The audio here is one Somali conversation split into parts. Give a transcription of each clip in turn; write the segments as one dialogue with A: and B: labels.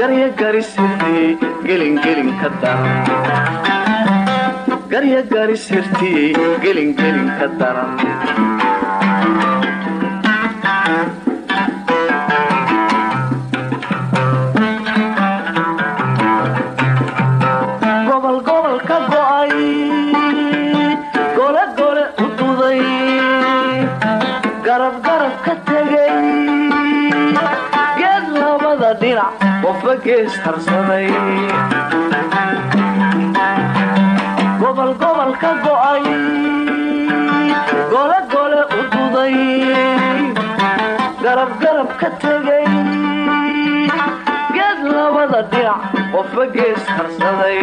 A: garyagarisirtiyey gelingelin ka daran qofba gees harsaday gobol gobol ka go'ay gole gole u duday garab garab ka tegay geed labada dhinac qofba gees harsaday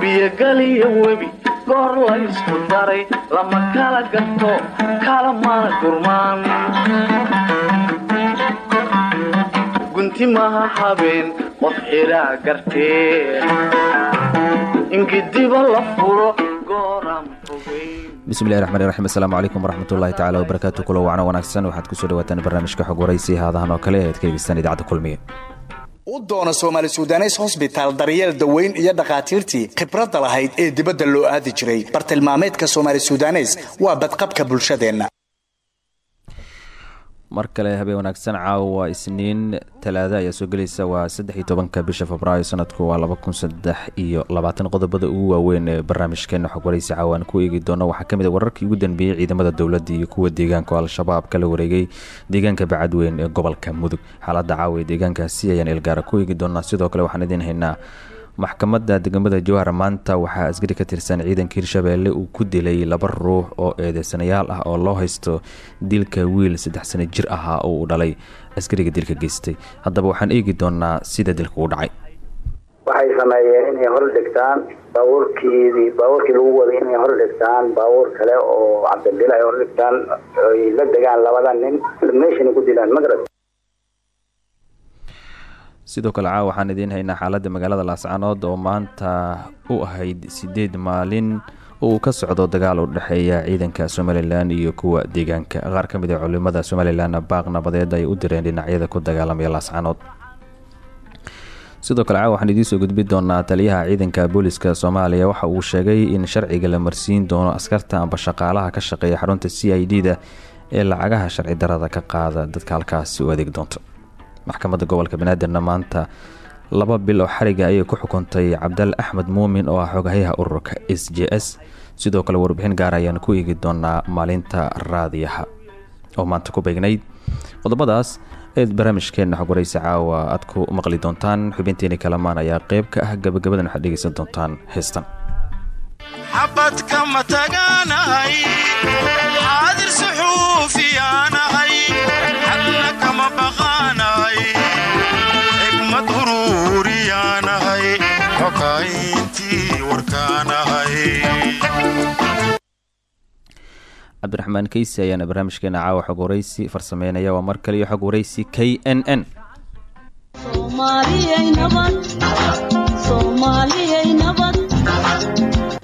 A: biyogaliyo webi goor laysku daray lama kala gato kala mana gurmaan maha habeen qof xiraa gartee ingidiba la furo
B: bismillahi raxmaan raxiim assalaamu calaykum waraxmatullaahi tacala wabarakaatu kulo wacno wanaagsan. Waxaad ku soo dhawaataan barnaamijka xog waraysi haadahan oo kale ead ka hegeystaan idaacadda kulmiye.
C: U doona soomaali sudanes hosbitaal daryeel daweyn iyo dhakhaatiirtii khibradda lahayd ee dibadda loo aadi jiray. Bartilmaameedka soomaali sudanes waa badqabka bulshadeenna
B: mar kale habeen wanaagsan caawa isniin. Talaada ayaa soo gelaysa waa saddex iyo tobanka bisha febraayo sanadku waa laba kun saddex iyo labaatan. Qodobada ugu waaweyn ee barnaamijkeena xog waraysi caawaan ku eegi doono waxaa ka mid a wararkii ugu dambeeyey ciidamada dowladda iyo kuwa deegaanka oo al-shabaab kala wareegay deegaanka bacadweyn ee gobolka mudug. Xaaladda caawa ee deegaankaasi ayaan eelgaara ku eegi doonaa. Sidoo kale waxaan idiin haynaa maxkamadda degmada jowhar maanta waxaa askari ka tirsan ciidanka hirshabeelle uu ku dilay laba ruux oo eedeysanayaal ah oo loo haysto dilka wiil saddex sano jir ahaa oo uu dhalay. Askariga dilka geystay. Haddaba waxaan eegi doonaa sida dilka u dhacay.
D: Waxay sameeyeen inay hor dhigtaan baabuurkiidii baabuurkii lagu waday inay hor dhigtaan baabuur kale oo cabdibile ay hor dhigtaan ay la degaan labada nin meeshana ku dilaan magarad
B: sidoo kale caawa waxaan idiin haynaa xaaladda magaalada laascanood oo maanta u ahayd sideed maalin oo uu ka socdo dagaal u dhexeeya ciidanka somalilan iyo kuwa deegaanka. Qaar ka mid a culimada somalilan baaq nabadeed ay u direen dhinacyada ku dagaalamaya laascanood sidoo kale caawa waxaan idiin soo gudbi doonaa taliyaha ciidanka booliska soomaaliya. Waxa uu sheegay in sharciga la marsiin doono askarta amba shaqaalaha ka shaqeeya xarunta c i d da ee lacagaha sharci darada ka qaada. Dadka halkaasi u adeeg doonto maxkamadda gobolka banaadirna maanta laba bil oo xariga ayay ku xukuntay cabdal axmed muumin oo ah xogayaha ururka s j s. Sidoo kale warbixin gaar ayaan ku eegi doonaa maalinta raadiyaha. Oo maanta ku beegnayd qodobadaas eed barnaamijkeena xog waraysi caawa aad ku maqli doontaan xubinteeni kalamaan ayaa qeyb ka ah gabagabadan waxaad dhegeysan doontaan heestan.
E: Xabadka ma tagaanahay xaadir suxuufiyaanahay
B: cabdiraxmaan keysi ayaana barnaamijkeena caawa xog waraysi farsameynaya. Waa mar kale iyo xog waraysi k n n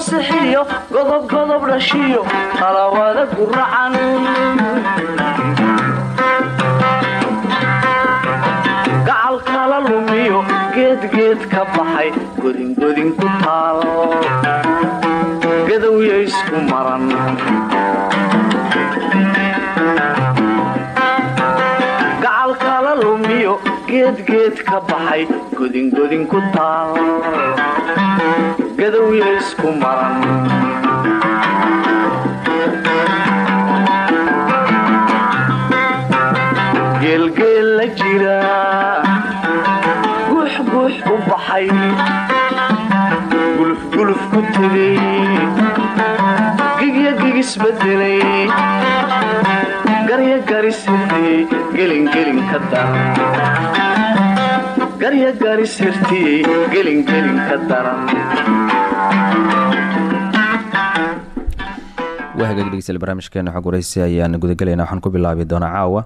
A: gafgaf lagu sixiyo godob godob dhashiyo qalawada guracan gacal kala lumiyo geedgeed ka baxay godingodin ku taal. Gadowya isku maran. Gudoomiyo geedgeed ka baxay godingodin ku taal gadowya isku maran geelgeel la jira. Guux guux u baxay. Gulufguluf ku tegay gigya gigisbedelay garya garisirtiyey gelingelin ka daran garya garisirtiyey gelingelin ka daran
B: waa hagaag dhegeystayaal barnaamijkeena xog waraysi ayaan gudagelaynaa waxaan ku bilaabi doonaa caawa.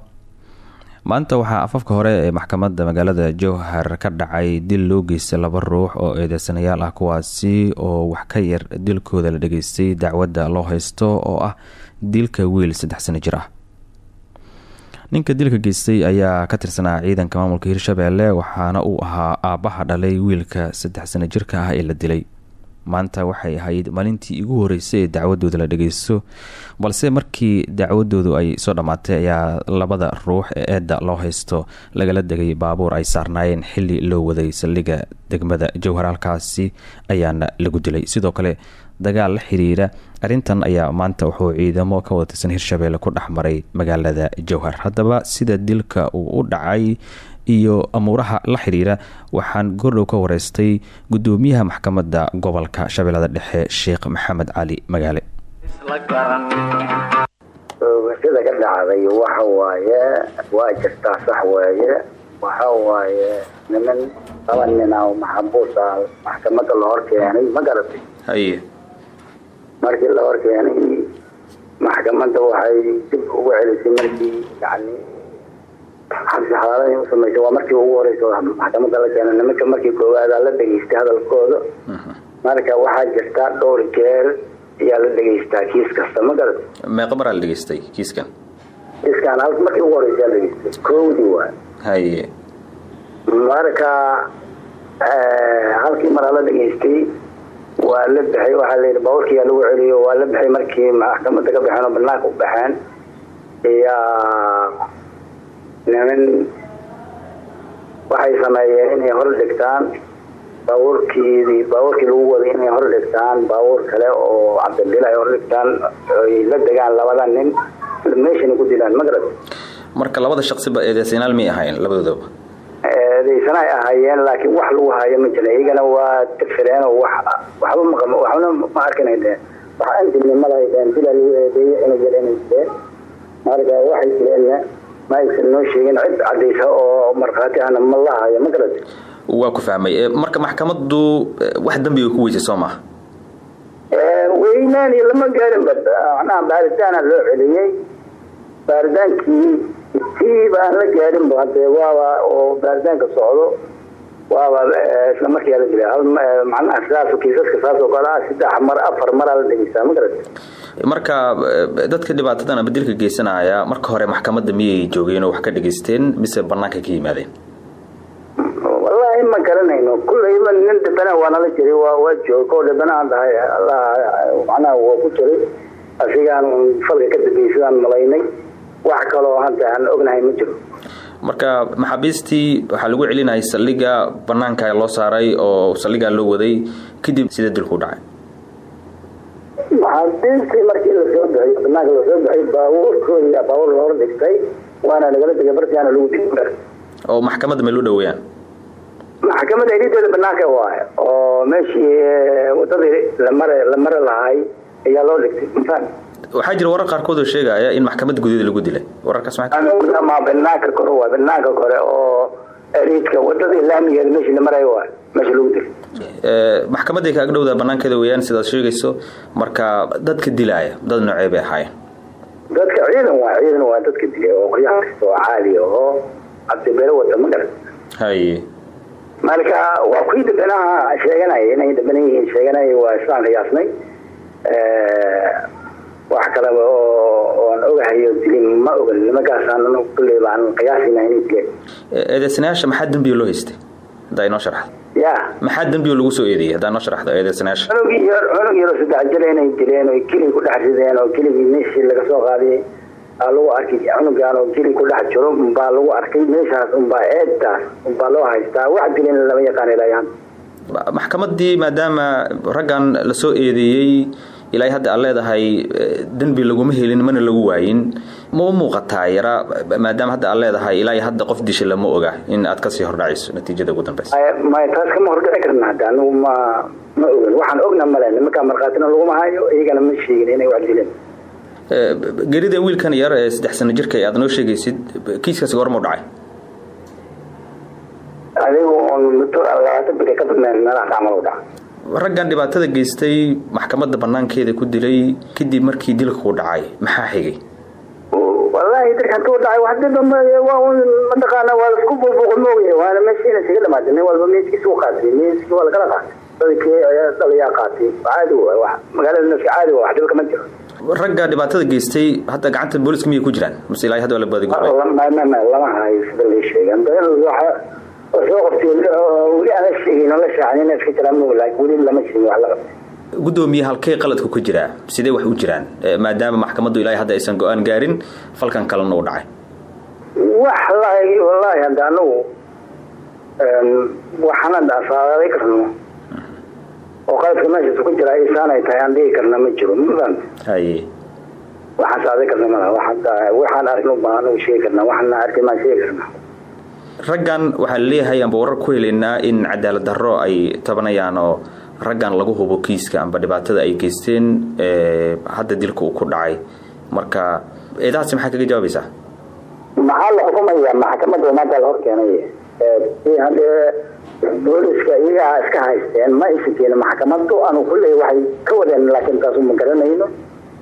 B: Maanta waxaa afafka hore ee maxkamadda magaalada jowhar ka dhacay dil loo geystay laba ruux oo eedeysanayaal ah kuwaasi oo wax ka yar dilkooda la dhageystay dacwadda loo haysto oo ah dilka wiil saddex sano jir ah ninka dilka geystay ayaa ka tirsanaa ciidanka maamulka hirshabeelle waxaana uu ahaa aabbaha dhalay wiilka saddex sano jirka ah ee la dilay. Maanta waxay ahayd maalintii igu horeysay ee dacwadooda la dhageysto balse markii dacwadoodu ay soo dhammaatay ayaa labada ruux ee eedda loo haysto lagala degay baabuur ay saarnaayeen xili loo waday saldhigga degmada. Jowhar halkaasi ayaana lagu dilay. Sidoo kale dagaal la xiriira. Arrintan ayaa maanta wuxuu ciidamo ka wada tirsan hirshabeelle ku dhex maray magaalada jowhar haddaba sida dilka uu u dhacay iyo amuuraha la xiriira waxaan goordhow ka wareystay gudoomiyaha maxkamadda gobolka shabeellada dhexe sheekh maxamed cali magaale.
D: Sida ka dhacday waxa waaye waa jirtaa sax weeye waxa waaye niman laba nin oo maxabuus ah maxkamadda la hor keenay ma garatay markii la hor keenay maxkamadda waxay dib ugu celisay markii yani xabsi xalaaladay u samaysay waa markii ugu horeysa maxkamadda la keenay. Nimanka markii koowaada la dhageystay hadalkooda. Marka waxaa jirta dhowr jeer ayaa la dhegeystaa kiis kasta. Ma garat
B: meeqa maraa la dhegeystay kiiskan?
D: Kiiskan hal markii ugu horeysa la dhegeystay. Koowdii waay
B: haye.
D: Marka halkii maraa la dhegeystay waa la baxay waxaa la yidhi baaburkiyaa lagu celiyo waa la baxay markii maxkamadda ka baxeen oo banaanka u baxeen iyaa waxay sameeyeen inay hor dhigtaan baabuurkiidii baabuurkii lagu waday inay hor dhigtaan baabuur kale oo cabdibila hor dhigtaan ay la degaan labada nin meeshana ku dilaan magarad
B: marka labada shaqsiba eedeysanaal may ahayn labadoodaba
D: eedeysana ay ahaayeen laakiin wax lagu haayo ma jira iyagana waa tirfireen oo wax waxba maqamo waxbana ma arkanay dheen waxa antinimada ay dheen dilaa lagu eedeeyey inay jira inay jireen. Marka waxay jireenna ma aysan noo sheegin cid cadaysa oo markhaati ahna ma la hayo ma garad.
B: Waa ku fahmay marka maxkamaddu wax dambiga ku weysay soo maha
D: weynaani lama gaarin macnaha baaritaana loo celiyey baaritaankii tii baan la gaarinba hadee waaba oo baaritaanka socdo. Waaba isla markiyaa la dilay hal macnaha sidaas kiisaska saas oo kale ah saddex mar afar maraa la dhegeystaa ma garad
B: marka dadka dhibaatadan ama dilka geysanaya marka hore maxkamadda miyay joogeen oo wax ka dhageysteen mise banaanka ka yimaadeen?
D: Wallaahi ma garanayno. Kullayba nin dhibana waa nala jiray waa waa joog oo dhibana aan dhahay allah macnaha waa ku jiray asigaan falka ka dambeeyey sidaan malaynay wax kaloo hadda aan ognahay ma jiro.
B: Marka maxaabiistii waxaa lagu celinayay saldhigga banaanka loo saaray oo saldhiggaa loo waday kadib sida dilku dhacay.
D: Maxaabiistii markii la soo bixiyo banaanka la soo bixiy baabuurkoodii baabuur la hor dhigtay waana nagala degay bartiaana lagu dil
B: oo maxkamadda may loo dhaweeyaan
D: maxkamadda erideeda banaanka waay oo meeshii wadadii lamare la mari lahay ayaa loo dhigtay
B: waxaa jira warar qaarkood oo sheegaya in maxkamadda gudaheeda lagu dilay. Wararkaas maxaa
D: ma banaanka kore waay banaanka kore oo eriidka wadadii laamigeeda meeshii la marayo waay meesha lagu dilay.
B: Maxkamadday kaaga dhowdaa banaankeeda weeyaan sidaad sheegayso marka dadka dilaaya dad noocee bay ahaayeen?
D: Dadka ciidan waa ciidan waa dadka dilay oo qoryaha kasta oo caali oo cabdibere wata ma garan.
B: Haye
D: marka waa kuwii dambanaha sheeganaya inay dambana yihiin sheeganaya waa islaan qiyaasnay wax kaleba oo oan ogahayo dilin ma ogan nimankaasaan kulley baan qiyaasina inay dileen
B: eedeysanayaasha maxaa dembiga loo haystay? Haddaa inoo sharaxda
D: ya.
B: Maxaa dembiga lagu soo eedeeyay? Haddaa inoo sharaxdo eedeysanayaasha.
D: Cunug yar cunug yaroo saddex jir inay dileen oo keligii ku dhex rideen oo keligii meeshii laga soo qaadiyey aa lagu arkay cunugaan oo jiri ku dhex jiro unbaa lagu arkay meeshaas unbaa eedtaas unbaa loo haystaa. Wax dilin lama yaqaan ilaayaan
B: maxkamaddii maadaama raggan la soo eedeeyey ilaa hadda aad leedahay dembi laguma helin mana lagu waayin. Ma u muuqataa yara maadaama hadda aad leedahay ilaa hadda qof disha lama oga in aad ka sii hordhacayso natiijada ugu dambeysa
D: may taas kama hordhici karna hadda ma ma ogan waxaan ogna male nimankaa markhaatina laguma hayo iyagana ma sheegin inay wax dileen
B: gerida wiilkan yar ee saddex sano jirka aad noo sheegaysid kiiskaasi gormau dhacay?
D: Adigu on muddo labaatan biri ka u dhaca
B: raggan dhibaatada geystay maxkamadda banaankeeda ku dilay kadib markii dilka ku dhacay maxaa xigay
D: wallaahi dirka intuu dhacay wax dib mataqaana waa isku moogaya waana meeshiina isaga dhamaatay walba meeskiisa u qaatay meeskii waa lagala qaatay dadkii ayaa dhalayaa qaatay caadi wax magaalada neefka caadi waa wax dhibka ma jiro
B: ragga dhibaatada geystay hadda gacanta booliska miyay ku jiraan mase ilaa hadda waa la baadigoobay
D: lama hayo sida lay qabtay weli aan la sheegin oo la shaacin iska jiraan moog laakiin weli lama wax
B: qaladku ku jiraa? Sidee wax u jiraan? Maadaama maxkamaddu ilaa hadda aysan go'aan gaarin falkan kalena u dhacay.
D: Wax wallaahi hadda anagu waxaan hadda asaaday karno. Oo qaladka meeshaas ku jira isaanay tahay aan dhigi karna ma jiro mafahant
B: haye.
D: Waxaan saaday karna malaha waxaan arkin baan anagu sheegi karna waxaana arkin sheegi karna
B: raggan waxaa la leeyahay amba warar ku helaynaa in cadaalad darro ay tabanayaan oo raggan lagu hubo kiiska amba dhibaatada ay geysteen hadda dilka ku dhacay. Marka eedahaasi maxaa kaga jawaabaysaa
D: maxaa la xukumaya maxkamadda maanta la booliska iyagaa iska haysteen ma keenin. Maxkamaddu anu kulley waxay ka wadeen laakiin taasu ma garanayno.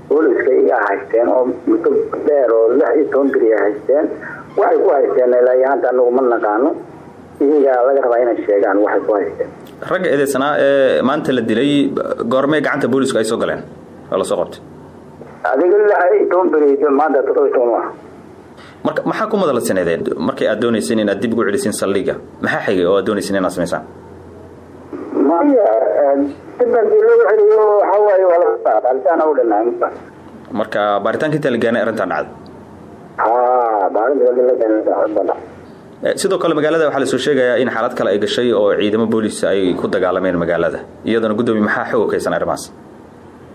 D: Booliska iyagaa haysteen oo muddo dheer oo lix iyo toban beriya haysteen waxay ku haysteen ilaa hanta anagu ma naqaano iyagaa laga rabaa inay sheegaan? Waxay ku haysteen
B: ragga eedeysanaa ee maanta la dilay goormee gacanta boolisku ay soo galeen oo la soo qabtay
D: adiga toban beri maanta toddoba iyo toban waa
B: marka maxaa ku madalsaneedeen markay aad doonayseen inaad dib ugu celisiin saldhiga maxaa xigay oo aad doonayseen inaad samaysaan
D: maya dib haddii loo celiyo waxa waaye waa laga baaritaana u dhanaa
B: marka baaritaanka intaa la gaanay arrintan dhacday
D: ha baarinta
B: sidoo kale magaalada waxaa la soo sheegayaa in xaalad kale ay gashay oo ciidamo boolis ay ku dagaalameen magaalada. Iyadana gudoomiye maxaa xoog kaysan arrimahaas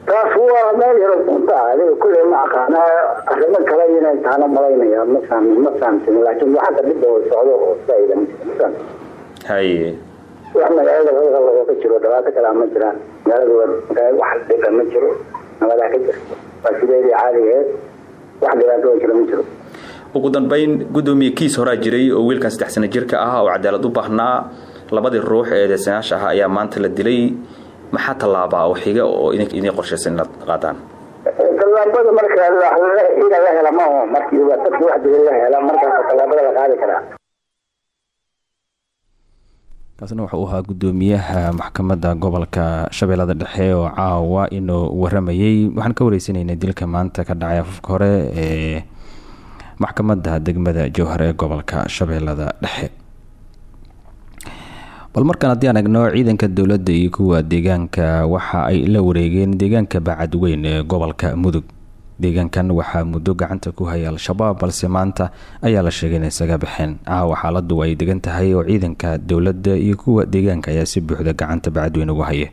D: taas waa meel yaro kunta adiga kulley ma aqaana arrimo kale inay taana malaynaya ma ma fahamsin laakiin waxaanta dhibba socdo oo ma
B: haye
D: wax magaalada qalqal ka jiro dhibaato kalea ma jiraan. Magaalada wax dhiba ma jiro nabadaa ka jirto waa sideedii caadigeed wax dhibaato jiro ma jiro
B: ugu dambeyn gudoomiye kiis horaa jiray oo wiilkan saddex sano jirka ah oo cadaalad u baahnaa. Labadii ruux ee eedeysanayaasha ah ayaa maanta la dilay. Maxaa tallaabaa oo xiga oo idin qorshaysan inaad qaadaan
D: tallaabada marka ina la hela maaho markii dadki wax dila la hela markaas tallaabada la qaadi karaa.
B: Kaasna wuxuu ahaa gudoomiyaha maxkamadda gobolka shabeellada dhexe oo caawa inuu waramayey waxaan ka wareysanaynay dilka maanta ka dhacay afafka hore ee maxkamadda degmada jowhar ee gobolka shabeellada dhexe. Bal markaan haddii aan egno ciidanka dowladda iyo kuwa deegaanka waxa ay la wareegeen deegaanka bacadweyn ee gobolka mudug. Deegaankan waxaa muddo gacanta ku haya al-shabaab balse maanta ayaa la sheegay inay isaga baxeen. Caawa xaaladu ay degan tahay oo ciidanka dowladda iyo kuwa deegaanka ayaa si buuxda gacanta bacadweyn ugu haya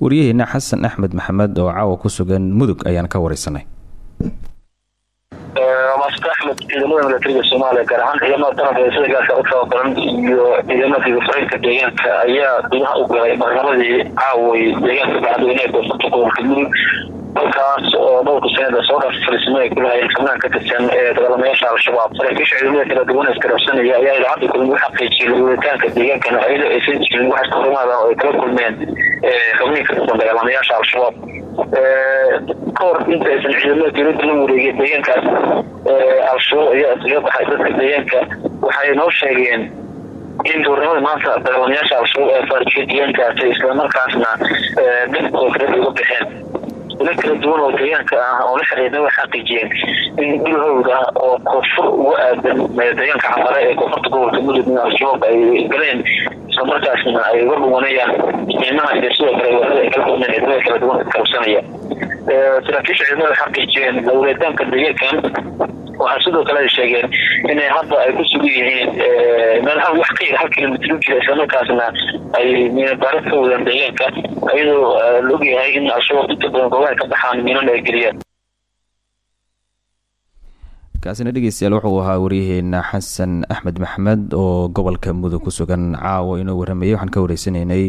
B: wariyaheena xasan axmed maxamed oo caawa ku sugan mudug ayaan ka wareysanay
F: master axmed ciidamada milatariga soomaaliya gaar ahaan ciidamada ee sida gaaska u tababaran iyo ciidamada gafreynka deegaanka ayaa gudaha u galay marnabadii caaway deegaanka bacadweyne ee gobolka mudug halkaas oo dhowrka sanada soo dhaaf fariisimo ay ku lahayeen xubnaha ka tirsan ee dagaalamayaasha al-shabaab. Saraakiisha ciidamada kala duwan iskarabsanaya ayaa idaacadda kulmi u xaqiijiyay lawiritaanka deegaankana ayadoo aysan jirin wax iskahorimaada oo ay kala kulmeen xubnihii ka tirsan dagaalamayaasha al-shabaab. Kahor inta aysan ciidamada dowladda la wareegay deegaankaas al-shabaab ayaa isaga baxay dadka deegaanka. Waxay noo sheegeen in duurnimada maanta dagaalamayaasha al-shabaab ee faarjiya deegaankaasi islamarkaasna dad oo kale uga baxeen ila kala duwan oo deegaanka ah oo la xiriirna way xaqiijiyeen in dhul hawd ah oo koonfur uga aadan deegaanka camare ee koonfurta gobolka mudug al-shabaab ay galeen islamarkaasna ay uga dhuwanayaan qiimaha iyo sidoo kale weerada ay kala kulmeen ciidamada kala duwan iskarabsanaya saraakiisha ciidamada xaqiijiyeen lawreetaanka deegaankan waxaa sidoo kale ay sheegeen inay hadda ay ku sugan yihiin meel hal wax ka yar hal kilomitr islamarkaasna ay miinabaaro ka wadaan deegaanka iyadoo la ogyahay in al-shabaab inta badan goobaha ka baxaan miinana ay geliyaan.
B: Kaasina dhegeystayaal wuxuu ahaa waryaheena xasan axmed maxmed oo gobolka mudug ku sugan caawa inoo waramayay waxaan ka wareysanaynay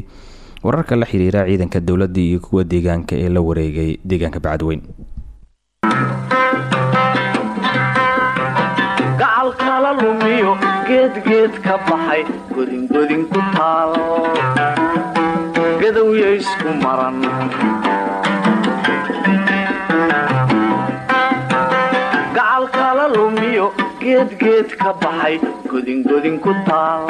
B: wararka la xiriira ciidanka dowladda iyo kuwa deegaanka ee la wareegay deegaanka bacadweyn
A: kala lumiyo geedgeed ka baxay godingodin ku taal gadowya isku maran gacal kala lumiyo geedgeed ka baxay godingodin ku taal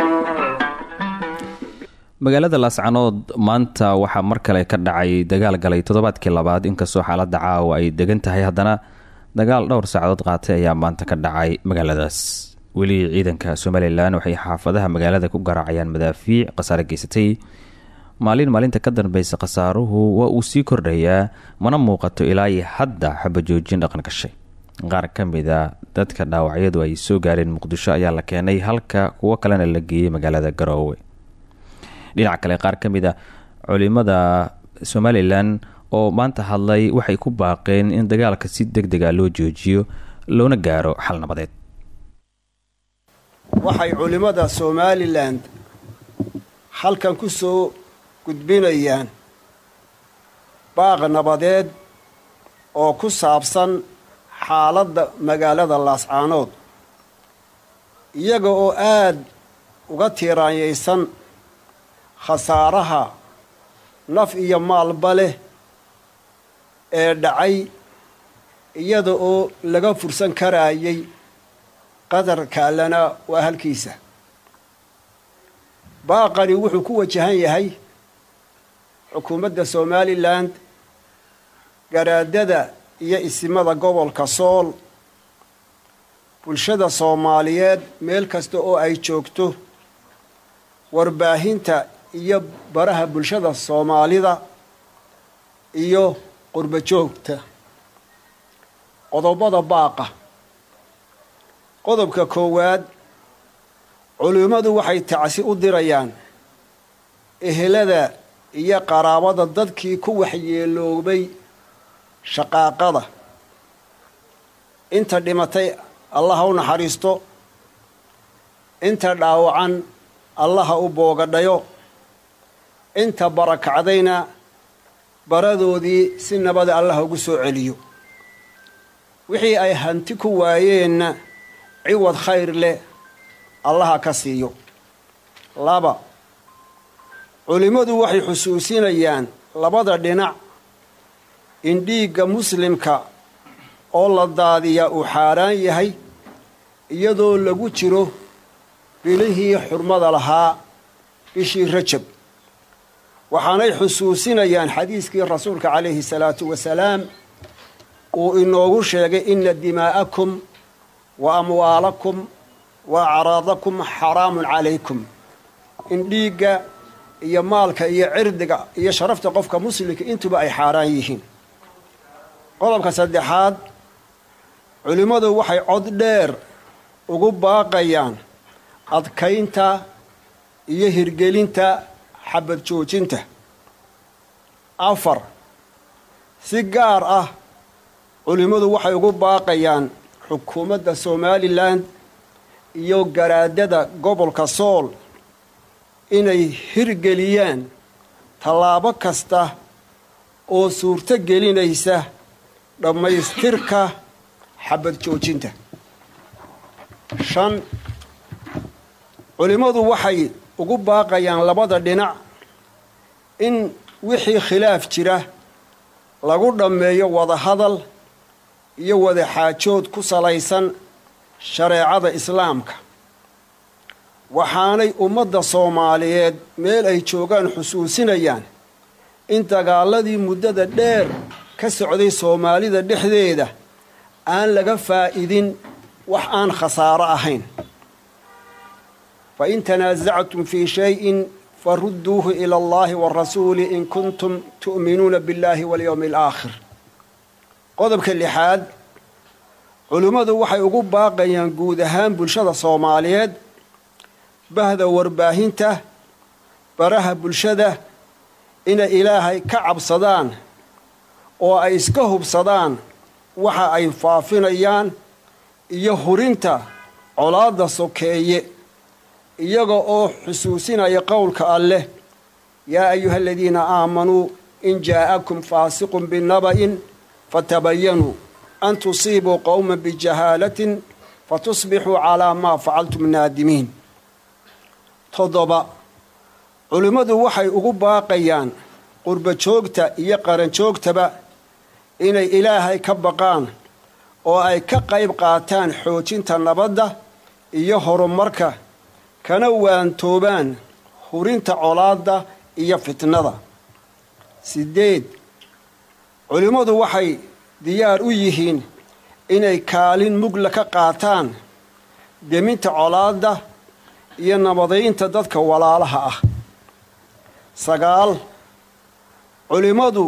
B: magaalada laascanood maanta waxaa mar kale ka dhacay dagaal galay toddobaadkii labaad. Inkastoo xaaladda caawa ay degan tahay haddana dagaal dhowr saacadood qaatay ayaa maanta ka dhacay magaaladaas weli ciidanka somalilan waxay xaafadaha magaalada ku garaacayaan madaafiic khasaare geysatay. Maalin maalinta ka dambeysa khasaaruhu waa uu sii kordhayaa mana muuqato ilaa iyo hadda xabajoojin dhaqan gashay qaar ka mid a dadka dhaawacyadu ay soo gaareen muqdisho ayaa la keenay halka kuwo kalena la geeyey magaalada garoowe. Dhinaca kale qaar ka mid a culimada somalilan oo maanta hadlay waxay ku baaqeen in dagaalka si deg dega loo joojiyo loona gaaro xal nabadeed
G: waxay culimmada somalilan halkan ku soo gudbinayaan baaq nabadeed oo ku saabsan xaaladda magaalada laascaanood iyaga oo aada uga tiiraanyaysan khasaaraha naf iyo maalba leh ee dhacay iyada oo laga fursan karaayay qadarka allana waa halkiisa. Baaqani wuxuu ku wajahan yahay xukuumadda somalilan garaadada iyo isimada gobolka sool. Bulshada soomaaliyeed meel kasta oo ay joogto warbaahinta iyo baraha bulshada soomaalida iyo qurbo joogta qodobada baaqa qodobka koowaad culimmadu waxay tacsi u dirayaan ehelada iyo qaraabada dadkii ku waxyeeloobay shaqaaqada. Inta dhimatay allaha u naxariisto. Inta dhaawacan allaha u boogadhayo inta barakacdayna baradoodii si nabada allaha ugu soo celiyo. Wixii ay hanti ku waayeenna ciwad khayr leh allaha ka siiyo. Laba culimmadu waxay xusuusinayaan labada dhinac. In dhiigga muslimka oo la daadiyaa uu xaaraan yahay iyadoo lagu jiro bilihii xurmada lahaa bishii rajab. Waxaanay xusuusinayaan xadiiskii rasuulka calayhi salaatu wasalaam uu inoogu sheegay ina dimaa'akum wa amwaalakum wa acraadakum xaraamun calaykum in dhiigga iyo maalka iyo cirdiga iyo sharafta qofka muslimka intuba ay xaaraan yihiin qodobka saddexaad culimmadu waxay cod dheer ugu baaqayaan adkaynta iyo hirgelinta xabad joojinta afar si gaar ah culimmadu waxay ugu baaqayaan xukuumadda somalilan iyo garaadada gobolka sool inay hirgeliyaan tallaabo kasta oo suurto gelinaysa dhammaystirka xabad joojinta. Shan culimmadu waxay ugu baaqayaan labada dhinac in wixii khilaaf jira lagu dhammeeyo wadahadal iyo wadaxaajood ku salaysan shareecada islaamka. Waxaanay ummadda soomaaliyeed meel ay joogaan xusuusinayaan in dagaaladii muddada dheer ka socday soomaalida dhexdeeda aan laga faa'idin wax aan khasaaro ahayn. Fain tanaasactum fii shayin farudduuhu ila allahi warasuuli in kuntum tu'minuuna biاllahi walyowmi alaakhir qodobka lixaad culimmadu waxay ugu baaqayaan guud ahaan bulshada soomaaliyeed bahda warbaahinta baraha bulshada inay ilaahay ka cabsadaan oo ay iska hubsadaan waxa ay faafinayaan iyo hurinta colaadda sokeeye iyaga oo xusuusinaya qowlka alleh yaa ayuha aladiina aamanuu in jaa'akum faasiqun binaba'in fatabayanuu an tusiibuu qowman bijahaalatin fatusbixuu calaa maa facaltum naadimiin toddoba culimmadu waxay ugu baaqayaan qurba joogta iyo qaran joogtaba inay ilaahay ka baqaan oo ay ka qayb qaataan xoojinta nabadda iyo horumarka kana waantoobaan hurinta colaadda iyo fitnada siddeed culimmadu waxay diyaar u yihiin inay kaalin mugla ka qaataan deminta colaadda iyo nabadaynta dadka walaalaha ah. Sagaal culimmadu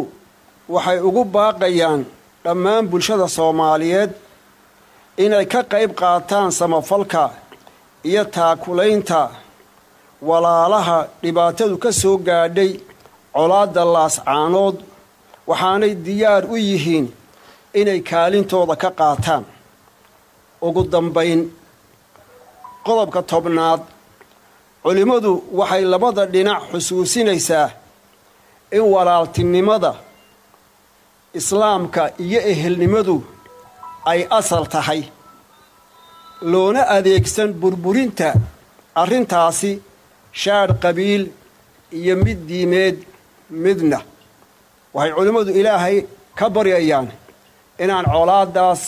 G: waxay ugu baaqayaan dhammaan bulshada soomaaliyeed inay ka qayb qaataan samafalka iyo taakulaynta walaalaha dhibaatadu ka soo gaadhay colaadda laascaanood waxaanay diyaar u yihiin inay kaalintooda ka qaataan. Ugu dambayn qodobka tobnaad culimmadu waxay labada dhinac xusuusinaysaa in walaaltinimada islaamka iyo ehelnimadu ay asal tahay. Loona adeegsan burburinta arrintaasi shaadh qabiil iyo mid diimeed midna waxay culimmadu ilaahay ka baryayaan inaan colaadaas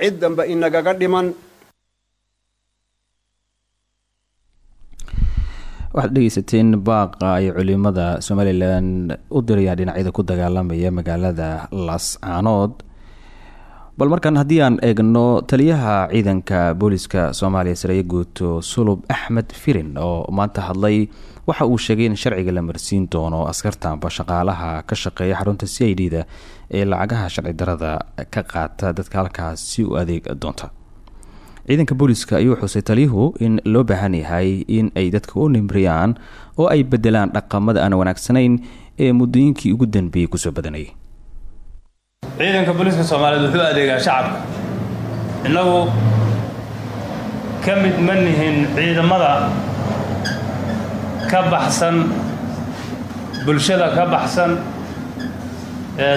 G: cid danba inagaga dhiman.
B: Waxaad dhegeysateen baaqa ay culimada somalilan u dirayaan dhinacyada ku dagaalamaya magaalada laascaanood bal markaan haddii aan eegno taliyaha ciidanka booliska soomaaliya sareeye guuto sulub axmed firin oo maanta hadlay waxa uu sheegay in sharciga la marsiin doono askartanba shaqaalaha ka shaqeeya xarunta c i d da ee lacagaha sharci darada ka qaata dadka halkaas si u adeeg doonta. Ciidanka booliska ayuu xusay taliyuhu in loo baahan yahay in ay dadka u nimriyaan oo ay bedelaan dhaqamada aan wanaagsanayn ee muddooyinkii ugu danbeeyey ku soo badanayay
H: ciidanka booliiska soomaaliyeed wuxuu adeegaa shacabka. Innagu ka mid ciidamada ka baxsan bulshada ka baxsan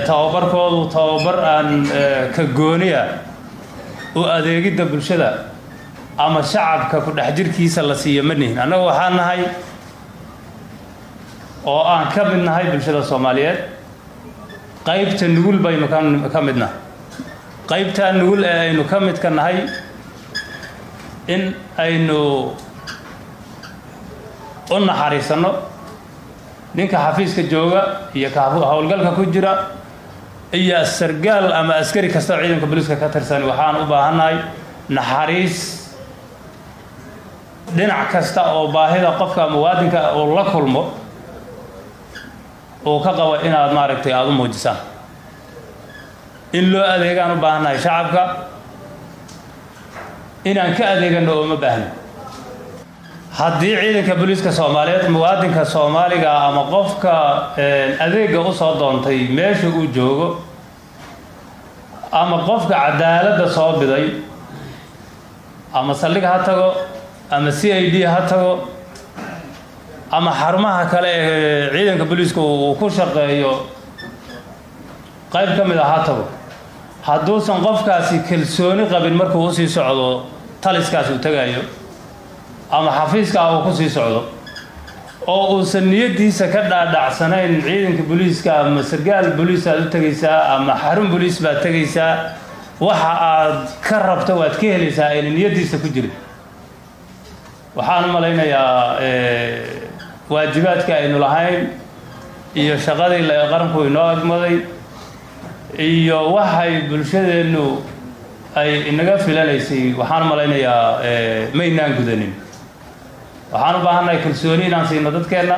H: tababarkoodu tababar aan ka gooniya u adeegidda bulshada ama shacabka ku dhex jirkiisa la siiyo ma nihin. Annagu waxaan nahay oo aan ka mid nahay bulshada soomaaliyeed. Qaybta nugul baynu ka mid nahay. Qaybtaa nugul ee aynu ka midka nahay in aynu u naxariisanno ninka xafiiska jooga iyo ka howlgalka ku jira iyo sargaal ama askari kasta oo ciidanka booliiska ka tirsan waxaan u baahannahay naxariis. Dhinac kasta oo baahida qofka muwaadinka uu la kulmo uu ka qabo inaad maaragtay aada u muujisaan in loo adeegaan u baahannahay shacabka inaan ka adeegano oo ma baahno haddii ciidanka booliiska soomaaliyeed muwaadinka soomaaliga ama qofka adeega u soo doontay meesha uu joogo ama qofka cadaaladda soo biday ama saldhig ha tago ama c i d ha tago ama xarumaha kale ee ciidanka booliiska uu ku shaqeeyo qayb ka mid a ha tago. Hadduusan qofkaasi kalsooni qabin markuu u sii socdo taliskaas uu tagayo ama xafiiska uu ku sii socdo. Oo uusan niyaddiisa ka dhaadhacsanayn ciidanka booliiska ama sargaal booliis aad u tegaysaa ama xarun booliis baad tegaysaa waxa aad ka rabto waad ka helaysaa ayna niyaddiisa ku jirin. Waxaan u malaynayaa waajibaadka aynu lahayn iyo shaqadii la qaranku inoo agmaday iyo waxay bulshadeennu ay inaga filanaysay. Waxaan u malaynayaa maynaan gudanin waxaan u baahannahay kalsooni inaan siino dadkeenna.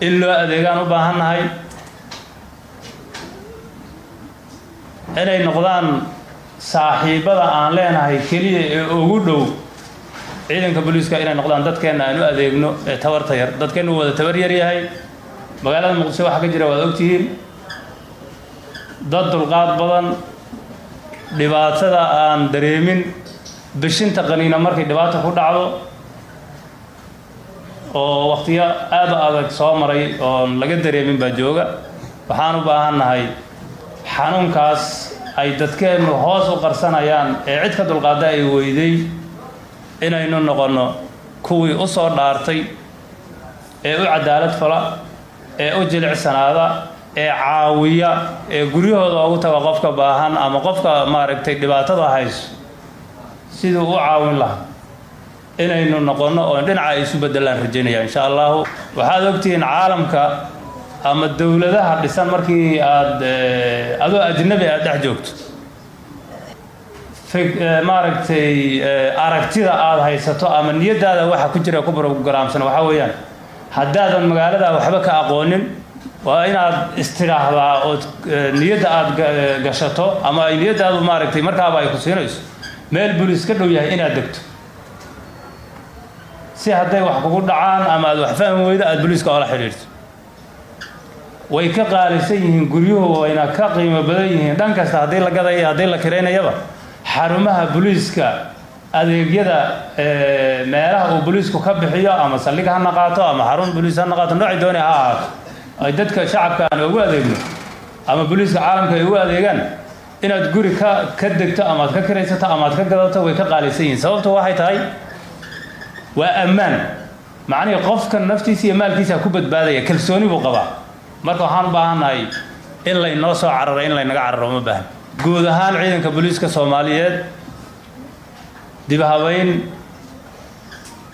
H: In loo adeegaan u baahannahay. Inay noqdaan saaxiibada aan leenahay keliya ee ugu dhow ciidanka booliiska inay noqdaan dadkeenna aan u adeegno ee tabarta yar. Dadkeenna uu wada tabar yar yahay. Magaalada muqdisho waxaa ka jira waad ogtihiin dad dulqaad badan dhibaatada aan dareemin bishinta qaniina markay dhibaata ku dhacdo oo wakhtiyo aad u adag soo maray oon laga dareemin baa jooga. Waxaan u baahannahay xanuunkaas ay dadkeennu hoos u qarsanayaan ee cid ka dulqaada ay weyday inaynu noqonno kuwii u soo dhaartay ee u cadaalad fala ee u jilicsanaada ee caawiya ee guryahooda ugu taga qofka baahan ama qofka maaragtay dhibaatada hayso siduu u caawin lahaa inaynu noqonno oon dhinaca ay isu beddelaan rajaynaya insha allahu waxaad ogtihiin caalamka ama dowladaha dhisan markii aad adoo ajnabi aad dhex joogto. Maaragtay aragtida aad haysato ama niyadaada waxa ku jira ku brogaraamsan waxaa weeyaan haddaadan magaalada waxba ka aqoonin waa inaad istidhaahdaa ood niyadda aad gashato ama ay niyadaadu maaragtay markaaba ay ku siinayso meel bulis ka dhow yahay inaad degto si hadday wax kugu dhacaan ama aad wax fahmi weydo aad buliiska oola xidhiirto way ka qaalisan yihiin guryuhu wayna ka qiimo badan yihiin. Dhan kasta haddii la gadaya haddii la kiraynayaba xarumaha booliiska adeegyada meelaha uu booliisku ka bixiyo ama saldhig ha naqaato ama xarun booliis ha naqaato noocay doonay ha ahaato. Ay dadka shacabka aan ugu adeegno ama booliiska caalamka ay ugu adeegaan inaad guri ka ka degto ama aad ka kiraysato ama aad ka gadato way ka qaalisan yihiin. Sababtu waxay tahay waa ammaan macnihii qofka naftiisa iyo maalkiisa ku badbaadaya kalsooni buu qabaa. Marka waxaan u baahannahay in laynoo soo cararo in laynaga cararo uma baahan. Guud ahaan ciidanka booliiska soomaaliyeed dib habeyn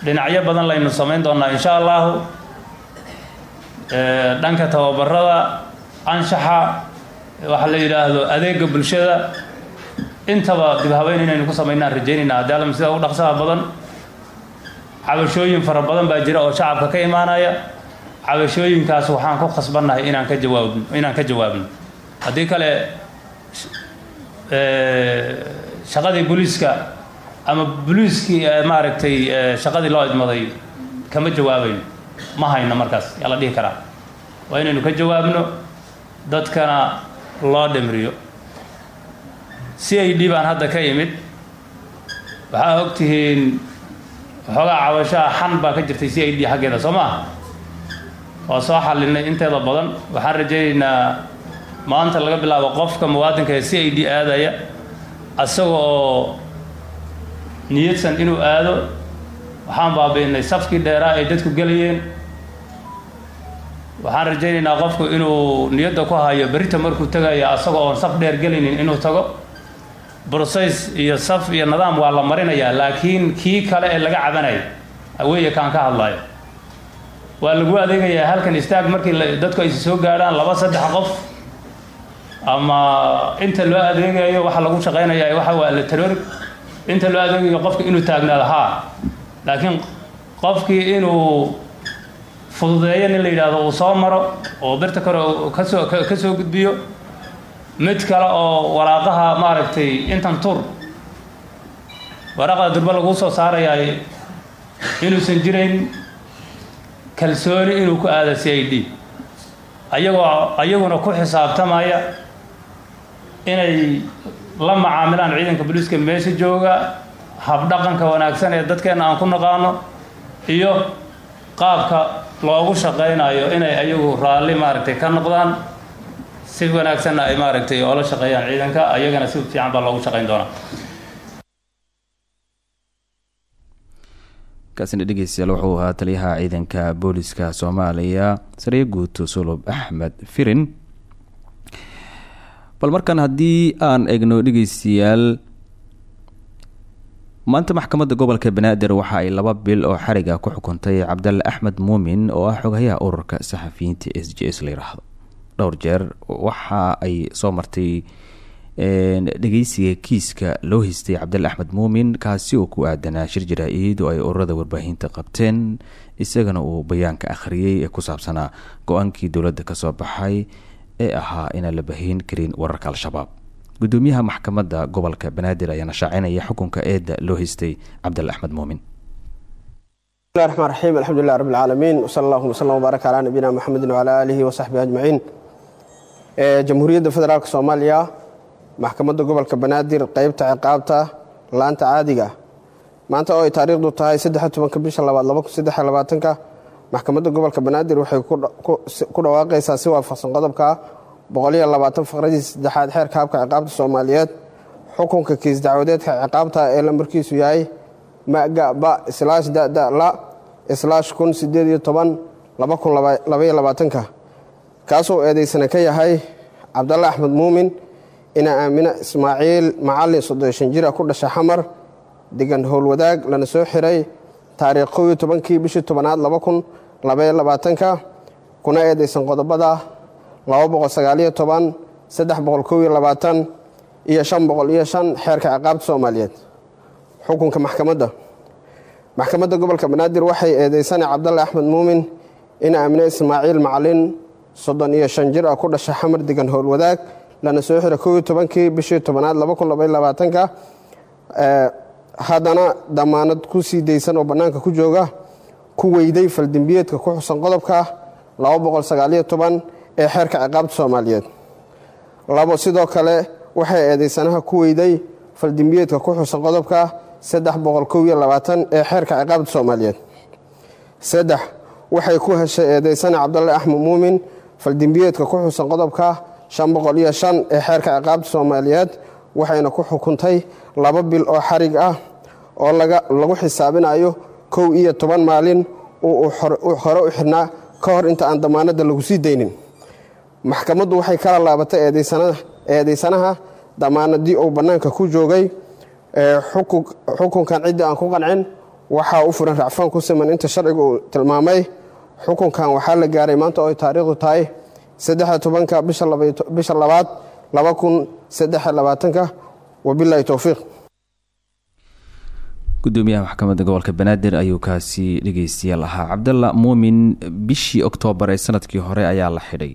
H: dhinacyo badan laynu samayn doonaa insha allahu dhanka tababarada anshaxa waxa la yidhaahdo adeega bulshada. Intaba dib habeyn inaynu ku samaynaan rajaynayna haddii allam sida u dhaqsaha badan cabashooyin fara badan baa jira oo shacabka ka imaanaya. Cabashooyinkaas waxaan ku khasbannahay inaan ka jawaabno inaan ka jawaabno. Haddii kale shaqadii booliiska ama booliiskii maaragtay shaqadii loo idmaday kama jawaabayno ma hayno markaas yaa la dhihi karaa. Waa inaynu ka jawaabno dadkana loo dhimriyo. C i d baan hadda ka imid waxaa og tihiin waxoogaa cabashaha xan baa ka jirtay c i d xaggeeda soo maaha waa soo xallinay inteeda badan. Waxaan rajaynaynaa maanta laga bilaabo qofka muwaadinka ee c i d aadaya asaga oo niyadsan inuu aado. Waxaan baabi'inay safkii dheeraa ay dadku gelayeen. Waxaan rajaynaynaa qofku inuu niyadda ku hayo berita markuu tegaya asaga oon saf dheer gelaynin inuu tago broces iyo saf iyo nidaam waa la marinayaa laakiin kii kale ee laga cabanayo weeye kaan ka hadlayo waa lagu adeegayaa halkan istaag markii dadku aysa soo gaadhaan laba saddex qof ama inta loo adeegayo waxa lagu shaqaynaya waxa waa electronic inta loo adeegayo qofka inuu taagnaado haa laakiin qofkii inuu fududeeyo nin la yidhaahdo uu soo maro oo birta kore ka soo ka soo gudbiyo mid kale oo waraaqaha maaragtay intan tur waraaqda durba laguu soo saarayaay inuusan jirayn kalsooni inuu ku aado c i d. Ayagoo ayaguna ku xisaabtamaya inay la macaamilaan ciidanka booliiska meesha jooga habdhaqanka wanaagsan ee dadkeenna aan ku naqaano iyo qaabka loogu shaqaynayo inay ayagu raalli maaragtay ka noqdaan si wanaagsanna ay maaragtay oola shaqeeyaan ciidanka ayagana si fiican baa loogu shaqayn doonaa.
B: Kaasina dhegeystayaal wuxuu ahaa taliyaha ciidanka booliska soomaaliya sariye guuto solob axmed firin. Bal markan haddii aan eegno dhegeystayaal maanta maxkamadda gobolka banaadir waxa ay laba bil oo xariga ku xukuntay cabdalle axmed muumin oo ah xogayaha ururka saxafiyiinta s j s la yiraahdo dhowr jeer. Waxa ay soo martay dhegeysiga kiiska loo haystay cabdalle axmed muumin kaasi oo ku aadanaa shir jaraa-id oo ay ururada warbaahinta qabteen isagana uu bayaanka akhriyey ee ku saabsanaa go'aankii dowladda ka soo baxay ee ahaa inaan la bahin karin wararka al-shabaab. Gudoomiyaha maxkamadda gobolka banaadir ayaana shaacinaya xukunka eedda loo haystay cabdal axmed muumin.
I: Raxmaan raxiim alxamdulilah rabbi alcaalamiin wsala allahuma wslam wbaarak calaa nabiyina maxamedin wcalaa aalihi wasaxbihi ajmaciin jamhuuriyadda federaalk soomaaliya maxkamadda gobolka banaadir qeybta ciqaabta laanta caadiga. Maanta oo ay taariikhdu tahay saddex-tobanka bisha labaad labakunisadexlabaatanka maxkamadda gobolka banaadir waxay ku dhawaaqaysaa si waafaqsan qodobka faqradii saddexaad xeerka habka ciqaabta soomaaliyeed. Xukunka kiis dacwadeedka ciqaabta ee lambarkiisu yahay magaba islaash dadala islaash kun sideed iyo toban laba kun labaiyo labaatanka kaasoo eedeysana ka yahay cabdalle axmed muumin ina aamina ismaaciil macalin soddon shan jira ku dhasha xamar degan howlwadaag lana soo xiray taariikh kow tobankii bishii tobanaad laba kun labaiyo labaatanka kuna eedeysan qodobada laba boqol sagaaliyo toban saddex boqol kow labaatan iyo shan boqol iyo shan xeerka ciqaabta soomaaliyeed. Xukunka maxkamadda. Maxkamadda gobolka banaadir waxay eedeysana cabdalle axmed muumin in aamine ismaaciil macalin soddon iyo shan jir ah ku dhasha xamar degan howlwadaag lana soo xira kow iyo tobankii bishii tobanaad laba kun labaiyo labaatanka haddana damaanad ku sii daysan oo bannaanka ku jooga ku weyday faldembiyeedka ku xusan qodobka ee xeerka ciqaabta soomaaliyeed. Labo sidoo kale waxay eedeysanaha ku weyday faldembiyeedka ku xusan qodobka ee xeerka ciqaabta soomaaliyeed. Waxay ku heshay eedeysana cabdalle axmed muumin faldembiyeedka ku xusan qodobka ee xeerka ciqaabta soomaaliyeed waxayna ku xukuntay laba bil oo xarig ah oo lagu xisaabinayo kow iyo toban maalin uu hore u xirnaa ka hor inta aan damaanadda lagu sii daynin. Maxkamaddu waxay kala laabatay eedeysanaha damaanadii uu bannaanka ku joogay. Xukunkan ciddii aan ku qancin waxaa u furan racfaan ku siman inta sharciga uu tilmaamay xukunkan waxaa la gaaray maanta oo ay taariikhdu tahay saddex tobanka bisha labaad laba kun saddex labaatanka. Wabilaahi towfiiq
B: gudoomiyaha maxkamadda gobolka banaadir ayuu kaasi dhegeystayaal ahaa. Cabdalla muumin bishii oktoobar ee sannadkii hore ayaa la xidhay.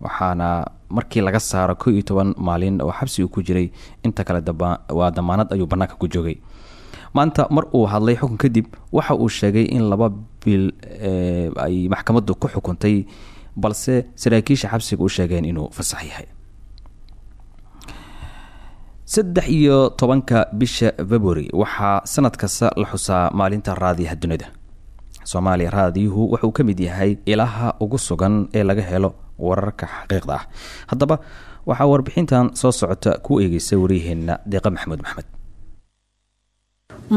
B: Waxaana markii laga saaro ko iyo toban maalin oo xabsi uu ku jiray inta kale waa damaanad ayuu bannaanka ku joogay. Maanta mar uu hadlay xukun kadib waxa uu sheegay in laba bil ay maxkamaddu ku xukuntay balse saraakiisha xabsiga u sheegeen inuu fasax yahay. Saddex iyo tobanka bisha february waxaa sanad kasta la xusaa maalinta raadiyaha dunida. Soomaaliya raadiyuhu wuxuu ka mid yahay ilaha ugu sugan ee laga helo wararka xaqiiqda ah. Haddaba waxaa warbixintan soo socota ku eegeysa wariyaheenna deeqa maxamuud maxmed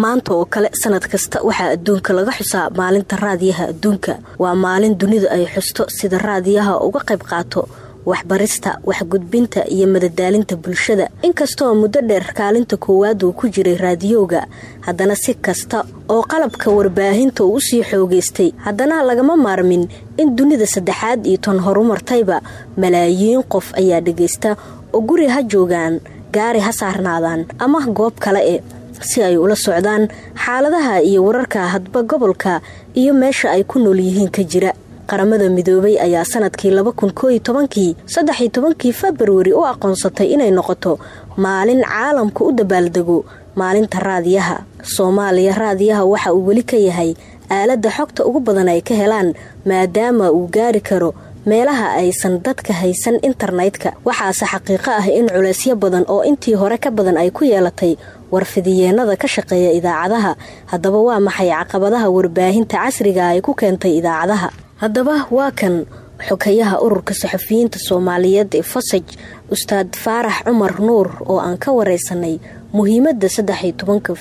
J: maanta oo kale sanad kasta waxaa adduunka laga xusaa maalinta raadiyaha adduunka. Waa maalin dunidu ay xusto sida raadiyaha uga qayb qaato waxbarista waxgudbinta iyo madadaalinta bulshada. Inkastoo muddo dheer kaalinta koowaad uu ku jiray raadiyowga haddana si kasta oo qalabka warbaahinta uu u sii xoogaystay haddana lagama maarmin in dunida saddexaad iyo tan horumartayba malaayiin qof ayaa dhagaysta oo guri ha joogaan gaari ha saarnaadaan ama goob kale e si ay ula socdaan xaaladaha iyo wararka hadba gobolka iyo meesha ay ku nool yihiin ka jira. Qaramada midoobay ayaa sannadkii laba kun kooiyo tobankii saddex iyo tobankii februari u aqoonsatay inay noqoto maalin caalamka u dabaaldego maalinta raadiyaha. Soomaaliya raadiyaha waxa uu weli ka yahay aaladda xogta ugu badan ay ka helaan maadaama uu gaari karo meelaha aysan dadka haysan internetka. Waxaase xaqiiqo ah in culeysyo badan oo intii hore ka badan ay ku yeelatay warfidiyeenada ka shaqeeya idaacadaha. Haddaba waa maxay caqabadaha warbaahinta casriga ay ku keentay idaacadaha? Haddaba waa kan xogayaha ururka saxafiyiinta soomaaliyeed ee fasaj ustaad faarax cumar nuur oo aan ka wareysanay muhiimadda saddex iyo tobanka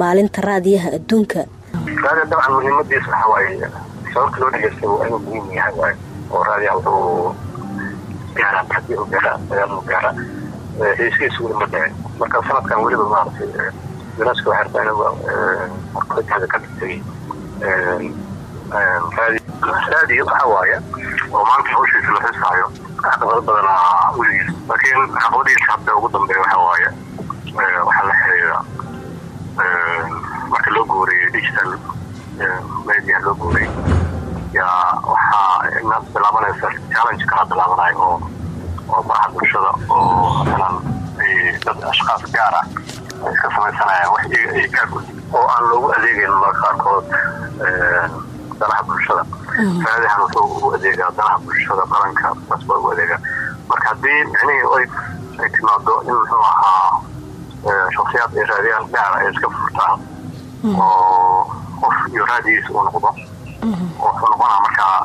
J: maalinta raadiyaha adduunka.
F: Raadiya dabcan muhiimadiisa waxa waaye sababta loo dhegeysta waa muhiim yahay oo raadiya wuxuu gaara haddii uu gaara dagaalmu heyskiisa weli ma dhicin marka sanadkan weliba maaragtay unesco waxay rabtaa inagu qorqodaada ka dhigtay raadiyo waxa waaye oo maanta hawshiisa la xisaayo caqabado badanaa weligiis laakiin caqabadiisa hadda ugu dambeeya waxa waaye waxaa la xiriira marka loo guuriyey digital media loo guuriyey yaa waxaa inaad bilaabanaysa challenge kala bilaabanayo oo
K: oo baraha bulshada oo masalan dad ashkaas gaar ah iska samaysanayaan wax iyaga ay ku oo aan loogu adeegayn marka qaarkood danaha bulshada. Raadihan wuxuu u adeegaa danaha bulshada qaranka saas u adeegaa. Marka haddii micnihii ay timaado in muxuu ahaa shaksiyaad iyo raadiyaal gaara ay iska furtaan oo qof iyo raadigiisa uu noqdo wuxuu noqonaa markaa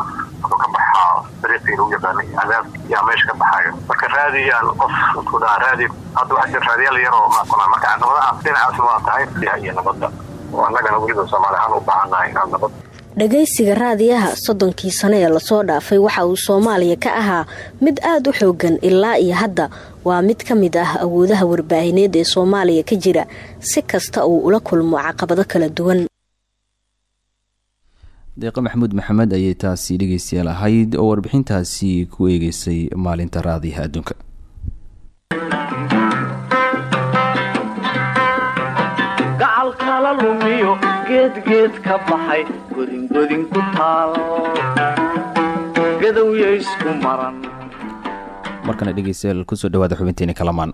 K: wuxuu ka baxaa dariiqii lagu yaqaanay cadaab yaa meesha ka baxayo marka raadiyaan qof intuu dhaha raadi hadda waxaa jira raadiyaal yar oo maaqona marka caqabadahaas dhinacaas waa tahay iyo nabadda oo annagana weliba soomaali u baahannahay inaan nabad
J: dhagaysiga raadiyaha soddonkii sane ee la soo dhaafay waxa uu soomaaliya ka ahaa mid aad u xoogan ilaa iyo hadda waa mid ka mid ah awoodaha warbaahineed ee soomaaliya ka jira si kasta uu ula kulmo caqabado kala duwan
B: deeqo maxamuud maxamed ayay taasi dhegeystayaal ahayd oo warbixintaasi ku eegeysay maalinta raadiyaha adduunka.
A: Gacalkala lumiyo geedgeed ka baxay godingodin ku taal. Gadowya isku maran.
B: Markana dhegeystayaal ku soo dhawaada xubinteeni kalamaan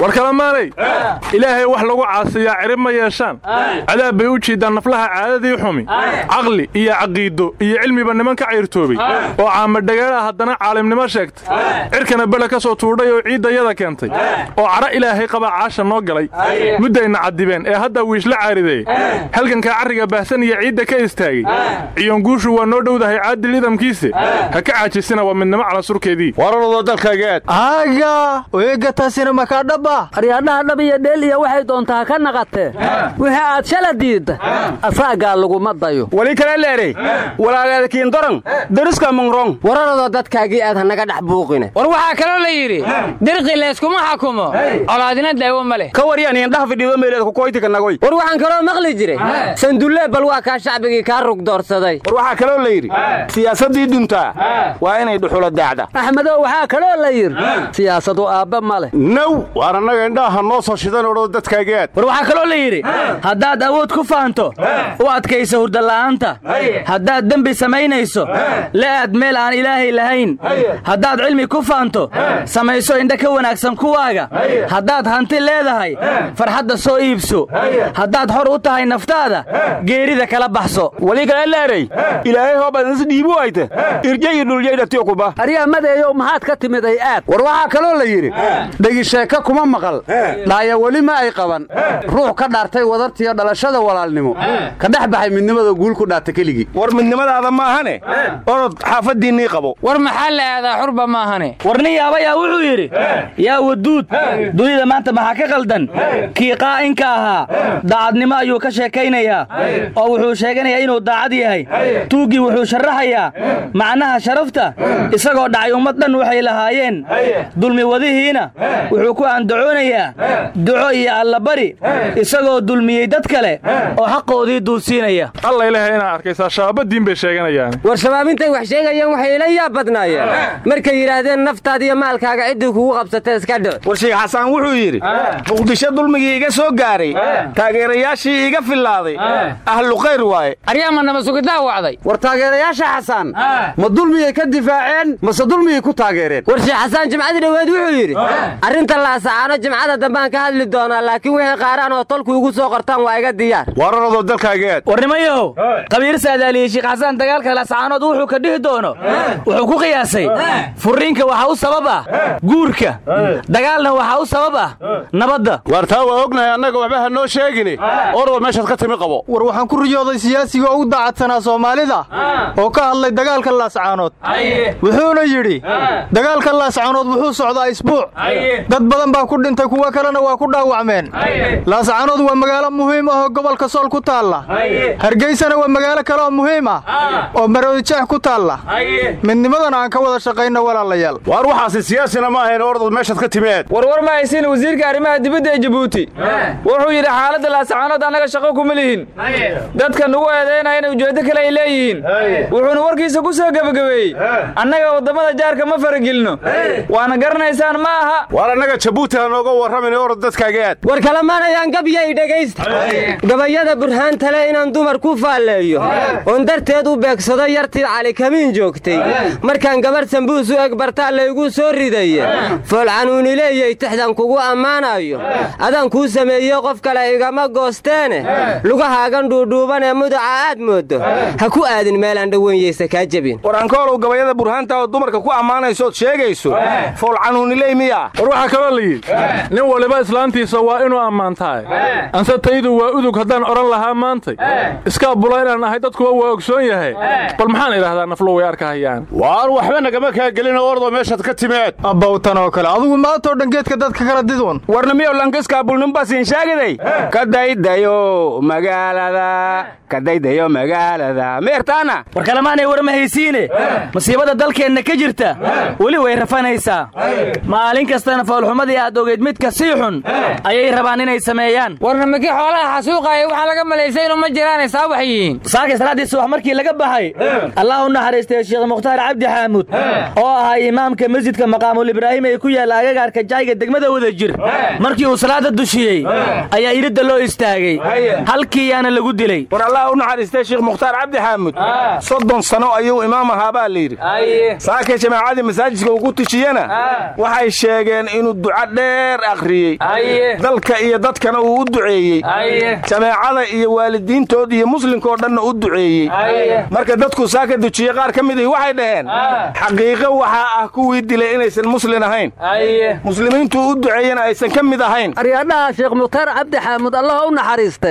L: war kalamaanay ilaahay wax lagu caasiyaa cirib ma yeeshaan. Cadaab bay u jiiddaan naflaha caadadii xumi. Caqli iyo caqiido iyo cilmiba niman ka cayrtoobay. Oo caamadhagaala haddana caalimnimo sheegtay cirkana bele ka soo tuudhay oo ciiddayada keentay. Oo cadho ilaahay qabaa caasha noo galay. Muddayna caddibeen ee hadda wiishla caarideeye halgankaa carriga baahsan iyo ciidda ka istaagay. Ciyonguushu waa noo dhowdahay caadil idamkiise ha ka caajisina waa midnimo calasurkeedii
M: wararado dalkaageed makaadhaba
N: aryaadhaha dhab iyo dheel iyo waxay doontaa ka naqatee wixii aad shala diidda asaagaa laguma dayo.
M: Weli kale leerey walaalaalkiin doran deriska mungrong
N: wararado dadkaagii aad hanaga dhex buuqine.
O: War waxaa kaloo la yidhi dirqi layskuma xakumo. Colaadina daawo ma leh.
M: Ka waryan indhaha fidhiido meeleed kukoytika nagoy
N: war waxaan kaloo maqli jiray. Sandulle bal waa kaa shacbigii kaa rug doorsaday.
M: War waxaa kaloo la yidhi siyaasaddii duntaa waa inay dhuxula daacda.
N: Axmedow waxaa kaloo la yidhi siyaasadu aabba ma leh.
M: Now waar annaga indhaha noo soo shidan odho dadkaageed
O: war waxaa kaloo la yidhi haddaad awood ku faanto u adkayso hurdala'aanta haddaad dembi samaynayso la aad meel aan ilaahay lahayn. Haddaad cilmi ku faanto samayso indha ka wanaagsan kuwaaga. Haddaad hanti leedahay farxadda soo iibso. Haddaad xor u tahay naftaada geerida kala baxso.
M: Weli kale leeray ilaahay hoobaad is dhiibu ayte irjayi dhulyayhatiyo kuba
N: aryamadeeyow maxaad ka timid ay aad?
G: War waxaa kaloo la yidhi dhegisheeka kuma maqal. Dhaaya weli ma ay qaban. Ruux ka dhaartay wadartiyo dhalashada walaalnimo. Ka dhex baxay midnimada guul ku dhaata keligii
M: war midnimadaada maahane? Orod xaafaddiinnii qabo.
O: War maxaa la aadaa xurba maahane? War nin yaabayaa wuxuu yidhi yaa waduud dunida maanta maxaa ka qaldan? Kii qaa'inka ahaa daacadnimo ayuu ka sheekaynayaa oo wuxuu sheeganayaa inuu daacad yahay. Tuuggii wuxuu sharaxayaa macnaha sharafta isagoo dhacay ummad dhan waxay lahaayeen. Dulmi wadihiina wuxuu ku andacoonayaa duco iyo allabari isagoo dulmiyey dad kale oo xaqoodii duulsiinaya
L: alla ilahay inaa arkaysaa shaabadiin bay sheeganayaan.
N: War shabaabintay wax sheegayeen waxay ila yaab badnaayeen. Markay yidhaahdeen naftaada iyo maalkaaga ciddii kugu qabsatee iska dhic
M: war sheekh xasaan wuxuu yidhi muqdisho dulmigii iga soo gaaray taageerayaashii iga fillaaday ahlu khayr waaye.
O: Aryaama nabasugidaa wacday.
G: War taageerayaasha xasaan ma dulmiyay ka difaaceen mase dulmiyay ku taageereen?
N: War sheekh xasaan jimcadii dhoweed wuxuu yidhi arrinta laasacaano jimcada dambaan ka hadli doonaa laakiin wixii qaaraan oo tolku igu soo qortaan waa iga diyaar.
M: Wararado dalkaageed
O: warnimayahow qabiir saadaaliyey sheekh xasaan dagaalka laasacaanood wuxuu ka dhihi doono wuxuu ku qiyaasay furriinka waxaa u sabab ah guurka dagaalna waxaa u sabab ah nabadda.
M: Waar taa waa ognahay annaga waxba ha noo sheegine orwal meeshaad ka timi qabo.
P: War waxaan ku riyooday siyaasiga ugu daacadsanaa soomaalida oo ka hadlay dagaalka laascaanood wuxuuna yidhi dagaalka laascaanood wuxuu socdaa isbuuc. Dad badan baa ku dhintay kuwo kalena waa ku dhaawacmeen. Laascaanood waa magaalo muhiim ah oo gobolka sool ku taalla. Hargeysana waa magaalo kale oo muhiim ah oo maroodijeex ku taalla. Midnimadana aan ka wada shaqayno walaalayaal.
M: Waar waxaasi siyaasina ma ahayn ordad meeshaad ka timeed
Q: warwar ma haysin wasiirka arrimaha dibadda ee jabuuti wuxuu yidhi xaaladda laascaanood annaga shaqo kuma lihin. Dadka nugu eedaynaya inay ujeeddo kale ay leeyihiin. Wuxuuna warkiisa ku soo gebagabeeyey annaga waddamada jaarka ma faragelino waana garanaysaan ma aha.
M: Waar annaga jabuuti ha nooga warramin orod dadkaaga aad
N: war kalamanayaan gabyay dhegaysta. Gabayada burhaantale inaan dumar ku faalleeyo. Oon darteed u beegsado yartii cali kamiin joogtay. Markaan gabarh sambuus u eg bartaa laygu soo ridaye. Foolcanuuni leeyay tixdan kugu ammaanayo adaan kuu sameeye qof kale igama goosteene. Lugahaagan dhuudhuuban ee mudaca aad mooddo. Ha ku aadin meelaan dhowenyeysa kaa jebin.
M: War ankoolow gabayada burhaanta oo dumarka ku ammaanaysood sheegayso. Foolcanuuniley miyaa.
L: War waxaa kaloo la yidhi nin waliba islaantiisa waa inuu ammaantahay. Anse taydu waa udug haddaan odhan lahaa maantay. Iskaa bula inaan ahay dadkuwa waa ogsoon yahay. Bal maxaan idhahdaa naflo way arkahayaan.
M: Waar waxba nagama kaa gelin ordoo meeshaad ka timeed
P: abbawtan oo kale. Adigu maantoo dhan geedka dadka kala didwan.
M: Warnamiyow lankiskaabulninbasiin sheegiday kadaydayo magaalada kadaydayo magaalada. Meertaana.
O: War kalemaanay war ma haysiine? Masiibada dalkeenna ka jirta? Weli way rafanaysaa? Maalin kastana foolxumadii aad ogeyd midka sii xun ayay rabaan inay sameeyaan.
Q: Warna mikii xoolaha xasuuqaaya waxaa laga malaysay inu ma jiraanay saabax yihiin.
O: Saakay salaaddii subax markii laga baxay allah u naxariistay sheekh mukhtaar cabdi xaamuud oo ahaa imaamka masjidka maqaamul ibraahim ee ku yaalla agagaarka jaayga degmada wada jir markii uu salaada dushiyey ayaa iridda loo istaagay. Halkiiyaana lagu dilay.
M: War allah u naxariistay sheekh mukhtaar cabdi xaamud. Soddon sano ayuu imaam ahaa baa layidhi saakay jamaacadii masaajidka ugu tujiyena waxay sheegeen inuu duco dheer akhriyey dalka iyo dadkana uu u duceeyey. Jameecada iyo waalidiintood iyo muslimkoo dhanna u duceeyey. Marka dadku saaka dujiye qaar ka mid ihi waxay dhaheen xaqiiqo waxaa ah kuwii dilay inaysan muslin ahayn. Muslimiintu u duceeyena aysan ka mid ahayn.
R: Aryadhaha sheekh mukhtaar cabdi xaamud allah u naxariiste.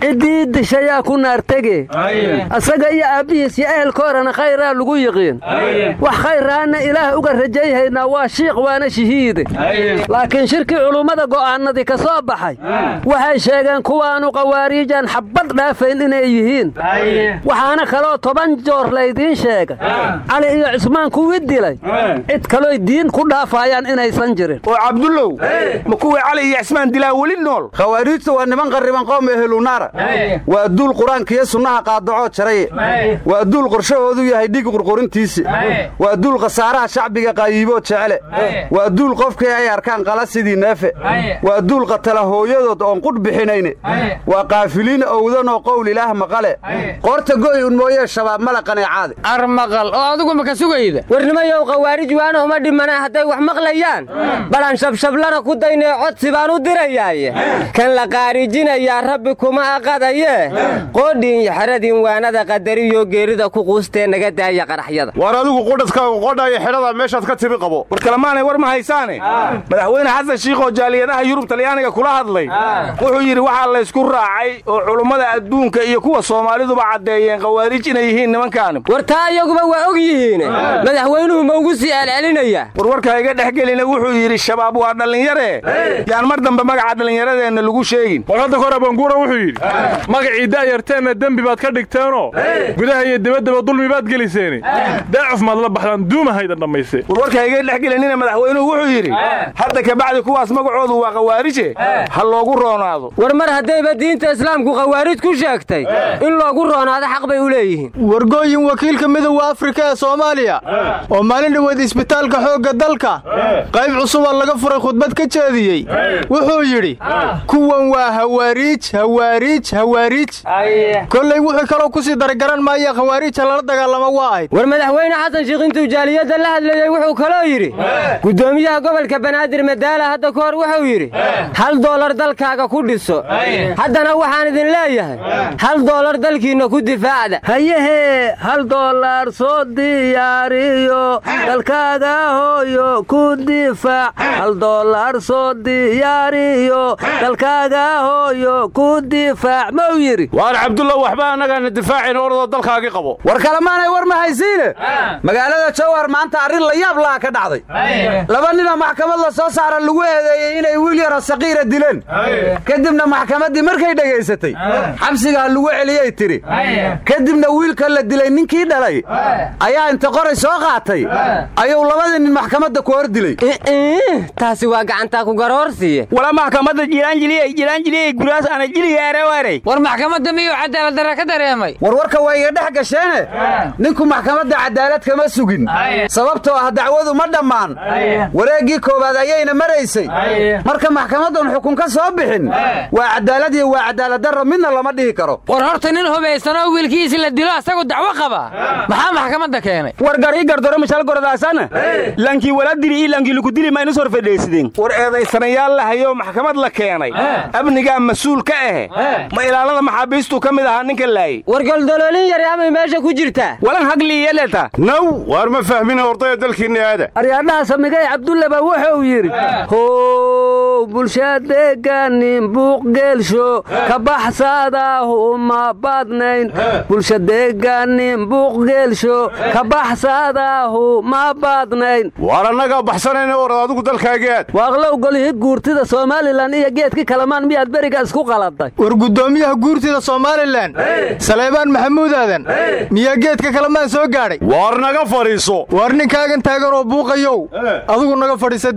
R: Ciddii dishayaa ku naartege asaga iyo aabbihiis iyo ehelkoorana khayraa lagu yiqiin. Wax khayraana ilaah uga rajayhaynaa waa shiikh waana shahiide laakiin shirkii culummada go'aanadii ka soo baxay waxay sheegeen kuwaanu qawaariijaan xabbad dhaafayn inay yihiin. Waxaana kaloo toban joor laydiin sheegay. Cali iyo cismaan kuwii dilay. Cid kalooy diin ku dhaafayaan inaysan jirin.
M: Oo cabdullow. Ma kuwii cali iyo cismaan dilaa weli nool?
S: Khawaariijta waa niman qarriban qoom ehelunaara waa duul qur'aankiiyo sunnaha qaadacoo jaraye waa duul qorshahoodu yahay dhig qurqurintiisi waa duul khasaaraha shacbiga qaayiiboo jecele. Waa duul qofkii ay arkaan qala sidii neefe. Waa duul qatala hooyadood oon qudh bixinayne waa qaafiliin owdanoo qowl ilaah maqale. Qoorta goy un mooyee shabaab mala qaneecaade
Q: armaqal oo adigu maka sugayda?
N: Warnimayow khawaarij waana uma dhimana hadday wax maqlayaan. Balan shabshablana ku daynee codsi baan u dirayaaye. Kan la qaarijinayaa rabbi kuma aqadaye. Qoodhiin iyo xeradiin waanada qadariyo geerida ku quustee naga daaya qaraxyada.
M: War adigu qudhaskaagu qodhaya xidhada meeshaad ka timi qabo. War kalemaanay war ma haysaane madaxweyne xasan shiikhoo jaaliyadaha yurub talyaaniga kula hadlay wuxuu yidhi waxaa laysku raacay oo culummada adduunka iyo kuwa soomaaliduba caddeeyeen khawaarij inay yihiin nimankaani.
N: War taa iyaguba waa og yihiin. Madaxweynuhu ma ugu sii celcelinayaa
M: warwarka iga dhex gelina wuxuu yidhi shabaab waa dhallinyare. Yaan mar dambe magaca dhallinyaradeenna lagu sheegin.
L: War hadda kore banguura wuxuu yidhi magacii da'yarteenna dembi baad ka dhigteenoo gudaha iyo debaddaba dulmi baad geliseeni. Daacuf maad la baxdaan duumahaydan dhammayse
M: warwarka iga dhex gelinina madaxweynuhu wuxuu yidhi hadda kabacdi kuwaas magacoodu waa khawaarije ha loogu roonaado.
N: War mar haddayba diinta islaamku khawaarij ku sheegtay in loogu roonaado xaq bay u leeyihiin.
P: Wargooyin wakiilka midowda afrika ee soomaaliya oo maalin dhoweed isbitaalka xoogga dalka qayb cusuba laga furay khudbad ka jeediyey wuxuu yidhi kuwan waa hawaariij hawaariij hawaariij kollay wuxuu kaloo ku sii daragaran maaya khawaariija lala dagaalamo waa ahayd
N: war madaxweyne xasan shiikh intuu jaaliyadda la hadlayey wuxuu kaloo yidhi guddoomiyaha gobolka banaadir madaala hadda ka hor wuxuu yidhi hal doolar dalkaaga ku dhiso haddana waxaan idin leeyahay hal doolar dalkiinna ku difaacda
R: hayahee hal doolar soo diyaariyo dalkaaga hooyo ku difaac. Hal doolar soo diyaariyo dalkaaga hooyo ku difaac. Mau yidhi
M: waar cabdullah waxba annagaana difaacin ordoo dalkaagii qabo.
S: War kalemaanay war ma haysiine magaalada jowhar maanta arrin la yaab laha ka dhacday. Laba ninoo maxkamad la soo saara waxaa lagu eedeeyey inay wiil yaro saqiira dileen. Kadibna maxkamaddii markay dhegaysatay xabsigaa lagu celiyey tidhi kadibna wiilka la dilay ninkii dhalay ayaa inta qoray soo qaatay. Ayuu labadii nin maxkamadda ku hor dilay.
N: Taasi waa gacantaa ku garoorsiye
T: wala maxkamadda jilaanjiliyey jilaanjiliyey guraas ana jiliyaare
Q: war maxkamadda miyuu cadaalad darra ka dareemay?
S: Warwarka waa iga dhex gasheene. Ninku maxkamadda cadaalad kama sugin. Sababtoo ah dacwadu ma dhammaan. Wareeggii koowaad ayayna maraysay. Marka maxkamaddan xukun ka soo bixin waa cadaalad iyo waa cadaalad darro midna lama dhihi karo.
Q: War horta nin hubaysanoo wiilkiisi la dilo asagu dacwo qaba. Maxaa maxkamadda keenay?
T: War garii gardaro mishal gordaasana lankii wala dili ii lankii lagu dili maynu sor fadhiisideen
M: war eedaysanayaal la hayoo maxkamad la keenay. Amnigaa mas'uul ka ahe. Ma ilaalada maxaabiistuu ka mid ahaa ninka laayey
N: war goldoloolin yari amay meesha ku jirtaa
T: walan hagliyeleta
U: naw waar ma fahmina ordaya dalkiinni aada
R: aryaadhaha samigay cabdullaba wuxuu yidhi how bulshadeeganin buuqgeelsho ka baxsaadaahu ma badnayn. Bulshadeeganin buuqgeelsho ka baxsaadaahu ma badnayn.
U: Waar annagaa baxsanayna orad adigu dalkaagiaad
R: waaqlow golihii guurtida somalilan iyo geedka kalamaan miyaad beriga isku qaladay
P: war guddoomiyaha guurtida somalilan. Saleebaan maxamuud aadan miyaa geedka kalamaan soo gaadhay?
U: Waar naga fadhiiso.
P: Waar ninkaagan taagan oo buuqayow. Adigu naga fadhiisa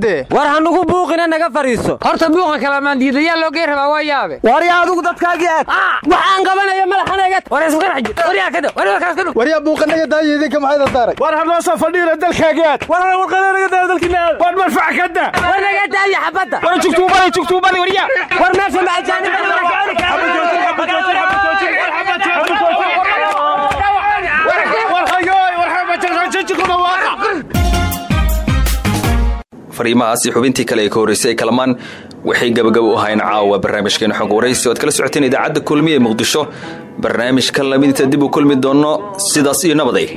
N: hanugu buuqina naga fadhiiso.
Q: Horta buuqa kalamaan diidayaa loogey rabaa waa yaabe.
S: Waaryaa adigu dadkaagii aad
N: waxaan qabanaya madaxanaga
Q: war isqaraxji waryaa kada waryaa kaas kada
P: waryaa buuqanaga daaya idinka maxayda daaray?
M: War hadnoo soo fadhiina dalkaaga aad
T: war ana warqadanaga daaya dalkiina aad
M: war marfac kada
N: war naga daaya xabadda.
T: War jugtuubani jugtuubani waryaa
N: war meesha macajaanib
B: fariimahaas iyo xubintii kale ee ka horreysay kalamaan waxay gabagabo u ahayn caawa barnaamijkeena xog waraysi oad kala socoteen idaacadda kulmiya ee muqdisho barnaamijka lamidinta dib u kulmi doonno sidaas iyo nabaday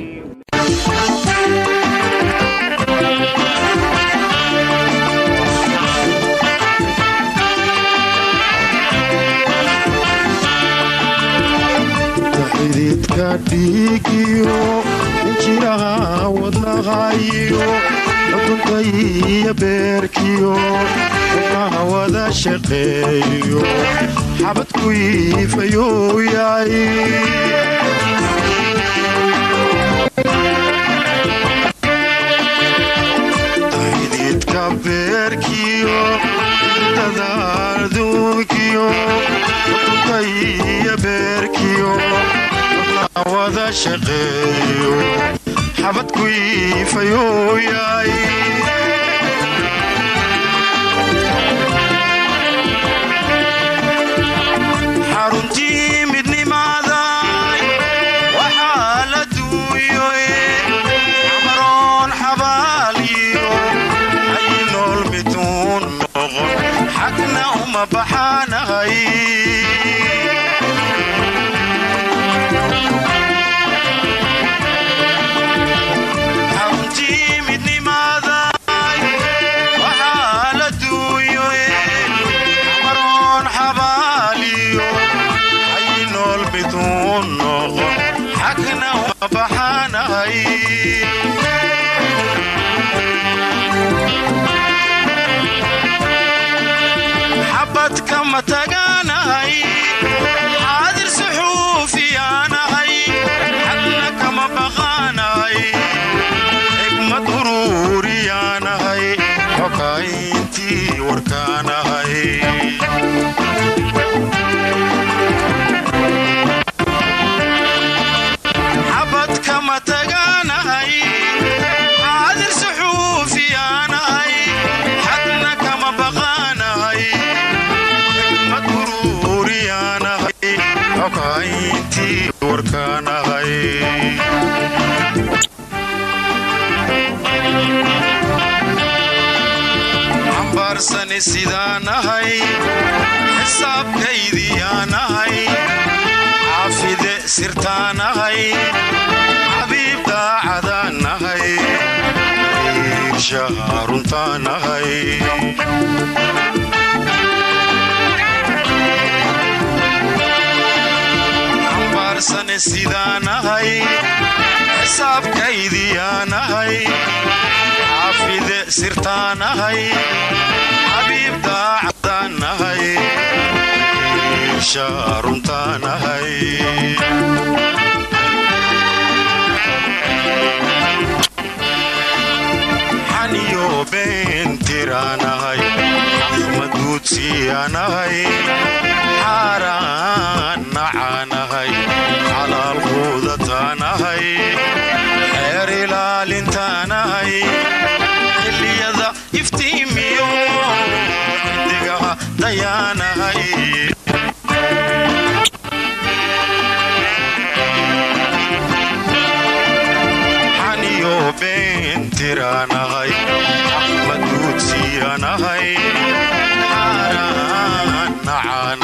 V: iyo beerkiyo wadnaha wada shaqeeyo. Xabadku iifayuu yahay. Wada shaqeeyo. Xabadku iifayuu yahay xokayntii warkaanahay xambaarsani sidaanahay xisaabkaydiyaanahay xaafide sirtaanahay xabiib daacadaanahay iirshaha farsane sidaan ahay xisaabkaydiyaan ahay xaafide sirtaan xabiib daacdaan ahay iisha xaniyo been tiraan madguudsiiyanahay xaaraan nacaanahay xalaalquudataanahay xeer ilaalintaanahay xilliyada iftiimiyo xidigaha dayaanahay xaniyo beentiraanahay madguudsiiyanahay عنها